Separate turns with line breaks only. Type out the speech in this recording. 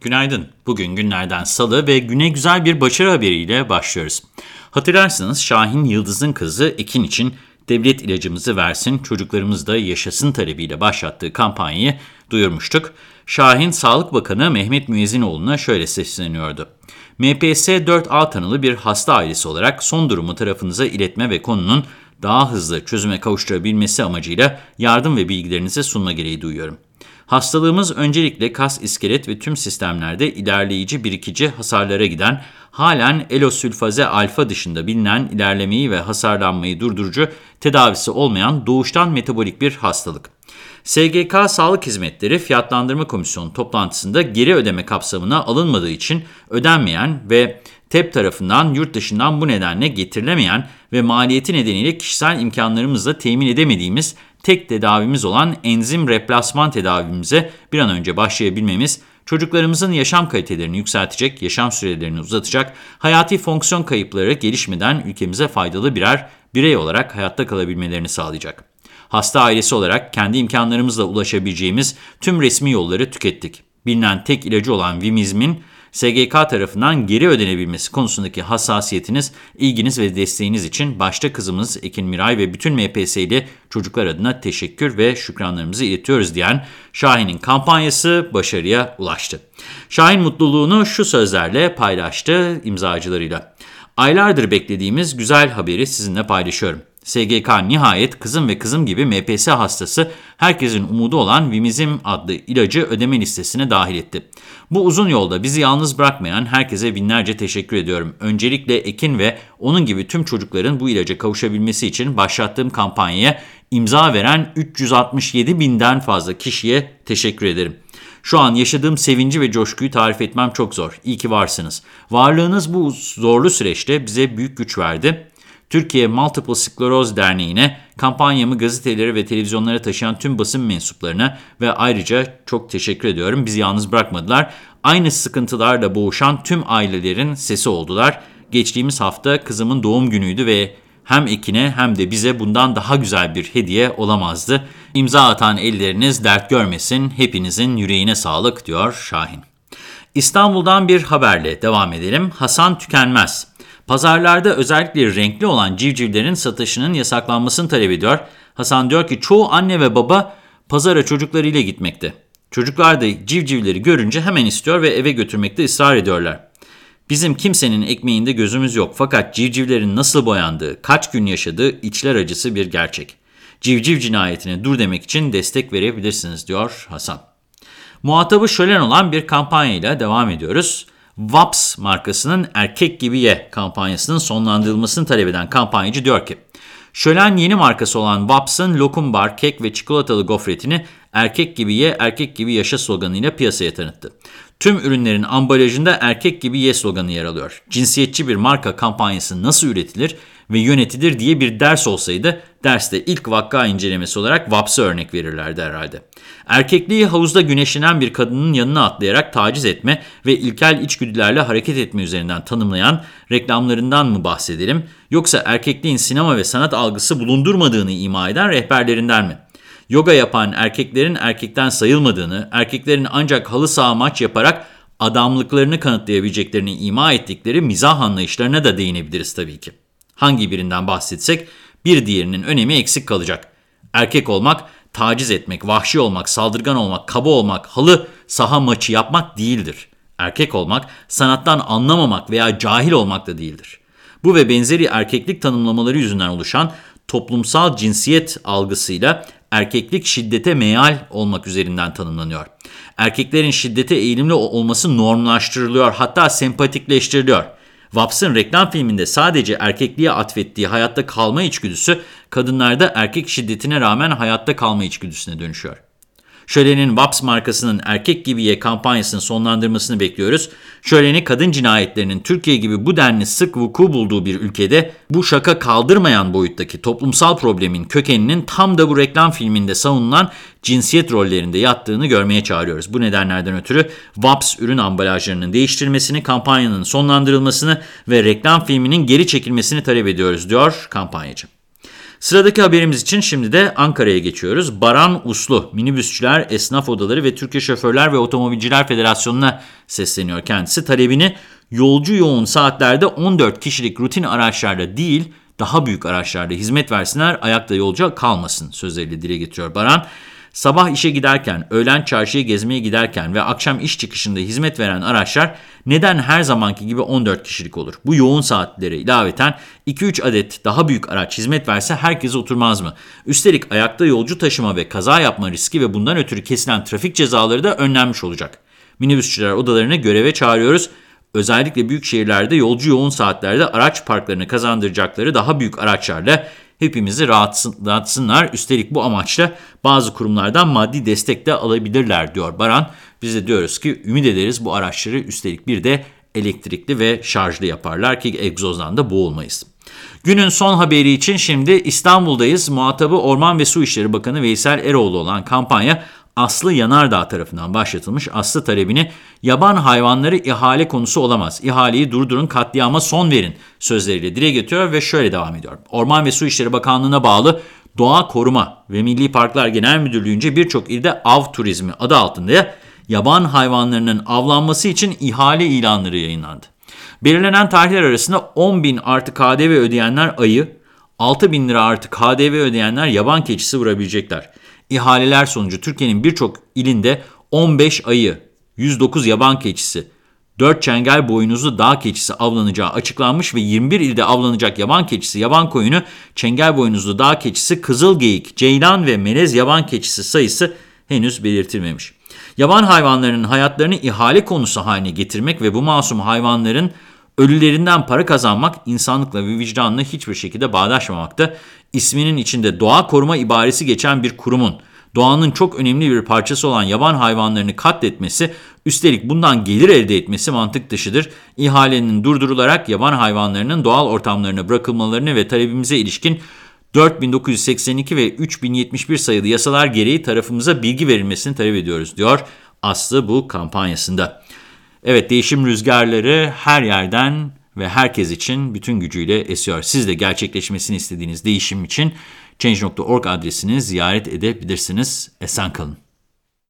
Günaydın. Bugün günlerden salı ve güne güzel bir başarı haberiyle başlıyoruz. Hatırlarsınız Şahin Yıldız'ın kızı Ekin için devlet ilacımızı versin, çocuklarımız da yaşasın talebiyle başlattığı kampanyayı duyurmuştuk. Şahin Sağlık Bakanı Mehmet Müezzinoğlu'na şöyle sesleniyordu. MPS 4A tanılı bir hasta ailesi olarak son durumu tarafınıza iletme ve konunun daha hızlı çözüme kavuşturabilmesi amacıyla yardım ve bilgilerinizi sunma gereği duyuyorum. Hastalığımız öncelikle kas, iskelet ve tüm sistemlerde ilerleyici birikici hasarlara giden, halen elosülfaze alfa dışında bilinen ilerlemeyi ve hasarlanmayı durdurucu tedavisi olmayan doğuştan metabolik bir hastalık. SGK Sağlık Hizmetleri Fiyatlandırma Komisyonu toplantısında geri ödeme kapsamına alınmadığı için ödenmeyen ve TEP tarafından yurt dışından bu nedenle getirilemeyen ve maliyeti nedeniyle kişisel imkanlarımızla temin edemediğimiz tek tedavimiz olan enzim replasman tedavimize bir an önce başlayabilmemiz, çocuklarımızın yaşam kalitelerini yükseltecek, yaşam sürelerini uzatacak, hayati fonksiyon kayıpları gelişmeden ülkemize faydalı birer birey olarak hayatta kalabilmelerini sağlayacak. Hasta ailesi olarak kendi imkanlarımızla ulaşabileceğimiz tüm resmi yolları tükettik. Bilinen tek ilacı olan Vimizm'in SGK tarafından geri ödenebilmesi konusundaki hassasiyetiniz, ilginiz ve desteğiniz için başta kızımız Ekin Miray ve bütün MPS'li çocuklar adına teşekkür ve şükranlarımızı iletiyoruz diyen Şahin'in kampanyası başarıya ulaştı. Şahin mutluluğunu şu sözlerle paylaştı imzacılarıyla. Aylardır beklediğimiz güzel haberi sizinle paylaşıyorum. SGK nihayet kızım ve kızım gibi MPS hastası herkesin umudu olan Vimizim adlı ilacı ödeme listesine dahil etti. Bu uzun yolda bizi yalnız bırakmayan herkese binlerce teşekkür ediyorum. Öncelikle Ekin ve onun gibi tüm çocukların bu ilaca kavuşabilmesi için başlattığım kampanyaya imza veren 367 binden fazla kişiye teşekkür ederim. Şu an yaşadığım sevinci ve coşkuyu tarif etmem çok zor. İyi ki varsınız. Varlığınız bu zorlu süreçte bize büyük güç verdi. Türkiye Multiple Skleroz Derneği'ne, kampanyamı gazetelere ve televizyonlara taşıyan tüm basın mensuplarına ve ayrıca çok teşekkür ediyorum. Bizi yalnız bırakmadılar. Aynı sıkıntılarla boğuşan tüm ailelerin sesi oldular. Geçtiğimiz hafta kızımın doğum günüydü ve hem Ekin'e hem de bize bundan daha güzel bir hediye olamazdı. İmza atan elleriniz dert görmesin, hepinizin yüreğine sağlık diyor Şahin. İstanbul'dan bir haberle devam edelim. Hasan Tükenmez. Pazarlarda özellikle renkli olan civcivlerin satışının yasaklanmasını talep ediyor. Hasan diyor ki çoğu anne ve baba pazara çocuklarıyla gitmekte. Çocuklar da civcivleri görünce hemen istiyor ve eve götürmekte ısrar ediyorlar. Bizim kimsenin ekmeğinde gözümüz yok fakat civcivlerin nasıl boyandığı, kaç gün yaşadığı içler acısı bir gerçek. Civciv cinayetine dur demek için destek verebilirsiniz diyor Hasan. Muhatabı şölen olan bir kampanyayla devam ediyoruz. Vaps markasının Erkek Gibi Ye kampanyasının sonlandırılmasını talep eden kampanyacı diyor ki, Şölen yeni markası olan Vaps'ın lokum bar, kek ve çikolatalı gofretini erkek gibi ye, erkek gibi yaşa sloganıyla piyasaya tanıttı. Tüm ürünlerin ambalajında erkek gibi ye sloganı yer alıyor. Cinsiyetçi bir marka kampanyası nasıl üretilir ve yönetilir diye bir ders olsaydı derste ilk vakka incelemesi olarak VAPS'a örnek verirlerdi herhalde. Erkekliği havuzda güneşlenen bir kadının yanına atlayarak taciz etme ve ilkel içgüdülerle hareket etme üzerinden tanımlayan reklamlarından mı bahsedelim yoksa erkekliğin sinema ve sanat algısı bulundurmadığını ima eden rehberlerinden mi? Yoga yapan erkeklerin erkekten sayılmadığını, erkeklerin ancak halı saha maç yaparak adamlıklarını kanıtlayabileceklerini ima ettikleri mizah anlayışlarına da değinebiliriz tabii ki. Hangi birinden bahsetsek bir diğerinin önemi eksik kalacak. Erkek olmak, taciz etmek, vahşi olmak, saldırgan olmak, kaba olmak, halı saha maçı yapmak değildir. Erkek olmak, sanattan anlamamak veya cahil olmak da değildir. Bu ve benzeri erkeklik tanımlamaları yüzünden oluşan toplumsal cinsiyet algısıyla erkeklik şiddete meyal olmak üzerinden tanımlanıyor. Erkeklerin şiddete eğilimli olması normlaştırılıyor hatta sempatikleştiriliyor. Vaps'ın reklam filminde sadece erkekliğe atfettiği hayatta kalma içgüdüsü kadınlarda erkek şiddetine rağmen hayatta kalma içgüdüsüne dönüşüyor. Şölen'in Vaps markasının erkek gibi ye kampanyasını sonlandırmasını bekliyoruz. Şölen'i kadın cinayetlerinin Türkiye gibi bu denli sık vuku bulduğu bir ülkede bu şaka kaldırmayan boyuttaki toplumsal problemin kökeninin tam da bu reklam filminde savunulan cinsiyet rollerinde yattığını görmeye çağırıyoruz. Bu nedenlerden ötürü Vaps ürün ambalajlarının değiştirilmesini, kampanyanın sonlandırılmasını ve reklam filminin geri çekilmesini talep ediyoruz diyor kampanyacı. Sıradaki haberimiz için şimdi de Ankara'ya geçiyoruz. Baran Uslu, minibüsçüler, esnaf odaları ve Türkiye Şoförler ve Otomobilciler Federasyonu'na sesleniyor kendisi. Talebini yolcu yoğun saatlerde 14 kişilik rutin araçlarla değil, daha büyük araçlarda hizmet versinler, ayakta yolcu kalmasın sözleriyle dile getiriyor Baran. Sabah işe giderken, öğlen çarşıya gezmeye giderken ve akşam iş çıkışında hizmet veren araçlar neden her zamanki gibi 14 kişilik olur? Bu yoğun saatlere ilaveten 2-3 adet daha büyük araç hizmet verse herkes oturmaz mı? Üstelik ayakta yolcu taşıma ve kaza yapma riski ve bundan ötürü kesilen trafik cezaları da önlenmiş olacak. Minibüsçüler odalarını göreve çağırıyoruz. Özellikle büyük şehirlerde yolcu yoğun saatlerde araç parklarını kazandıracakları daha büyük araçlarla hepimizi rahatsınlar. Üstelik bu amaçla bazı kurumlardan maddi destek de alabilirler diyor Baran. Biz de diyoruz ki ümit ederiz bu araçları üstelik bir de elektrikli ve şarjlı yaparlar ki egzozdan da boğulmayız. Günün son haberi için şimdi İstanbul'dayız. Muhatabı Orman ve Su İşleri Bakanı Veysel Eroğlu olan kampanya Aslı Yanardağ tarafından başlatılmış Aslı talebini yaban hayvanları ihale konusu olamaz. İhaleyi durdurun katliama son verin sözleriyle dile getiriyor ve şöyle devam ediyor. Orman ve Su İşleri Bakanlığı'na bağlı Doğa Koruma ve Milli Parklar Genel Müdürlüğü'nce birçok ilde av turizmi adı altında yaban hayvanlarının avlanması için ihale ilanları yayınlandı. Belirlenen tarihler arasında 10 bin artı KDV ödeyenler ayı, 6 bin lira artı KDV ödeyenler yaban keçisi vurabilecekler. İhaleler sonucu Türkiye'nin birçok ilinde 15 ayı, 109 yaban keçisi, 4 çengel boynuzlu dağ keçisi avlanacağı açıklanmış ve 21 ilde avlanacak yaban keçisi, yaban koyunu, çengel boynuzlu dağ keçisi, kızılgeyik, ceylan ve melez yaban keçisi sayısı henüz belirtilmemiş. Yaban hayvanlarının hayatlarını ihale konusu haline getirmek ve bu masum hayvanların ölülerinden para kazanmak insanlıkla ve vicdanla hiçbir şekilde bağdaşmamakta. İsminin içinde doğa koruma ibaresi geçen bir kurumun doğanın çok önemli bir parçası olan yaban hayvanlarını katletmesi, üstelik bundan gelir elde etmesi mantık dışıdır. İhalenin durdurularak yaban hayvanlarının doğal ortamlarına bırakılmalarını ve talebimize ilişkin 4982 ve 3071 sayılı yasalar gereği tarafımıza bilgi verilmesini talep ediyoruz diyor Aslı bu kampanyasında. Evet değişim rüzgarları her yerden ve herkes için bütün gücüyle esiyor. Siz de gerçekleşmesini istediğiniz değişim için Change.org adresini ziyaret edebilirsiniz. Esen kalın.